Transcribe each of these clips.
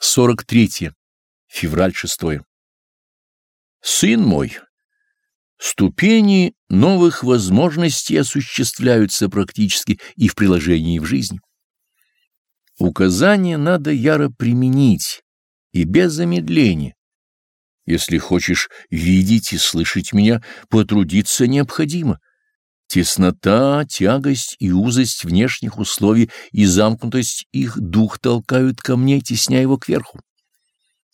43. Февраль 6. Сын мой, ступени новых возможностей осуществляются практически и в приложении и в жизни. Указания надо яро применить и без замедления. Если хочешь видеть и слышать меня, потрудиться необходимо. Теснота, тягость и узость внешних условий и замкнутость их дух толкают ко мне, тесня его кверху.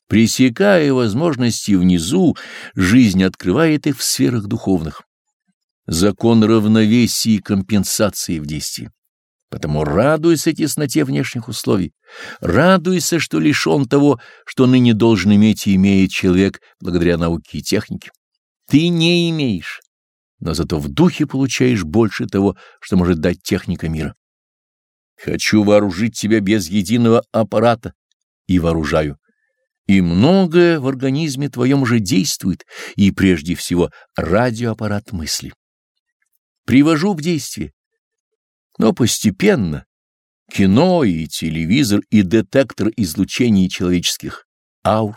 Пресекая возможности внизу, жизнь открывает их в сферах духовных. Закон равновесия и компенсации в действии. Потому радуйся тесноте внешних условий, радуйся, что лишен того, что ныне должен иметь и имеет человек благодаря науке и технике. Ты не имеешь но зато в духе получаешь больше того, что может дать техника мира. Хочу вооружить тебя без единого аппарата, и вооружаю. И многое в организме твоем уже действует, и прежде всего радиоаппарат мысли. Привожу в действие. Но постепенно кино и телевизор и детектор излучений человеческих аур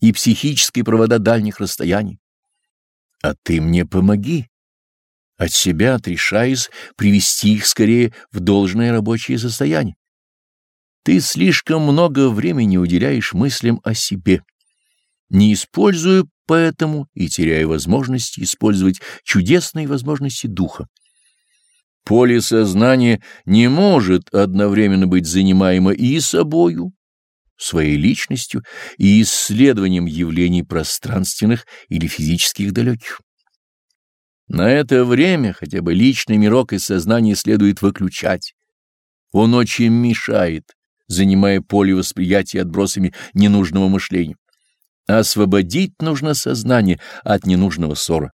и психические провода дальних расстояний а ты мне помоги. От себя отрешаясь привести их скорее в должное рабочее состояние. Ты слишком много времени уделяешь мыслям о себе, не используя поэтому и теряя возможность использовать чудесные возможности духа. Поле сознания не может одновременно быть занимаемо и собою, своей личностью и исследованием явлений пространственных или физических далеких. На это время хотя бы личный мирок из сознания следует выключать. Он очень мешает, занимая поле восприятия отбросами ненужного мышления. Освободить нужно сознание от ненужного ссора.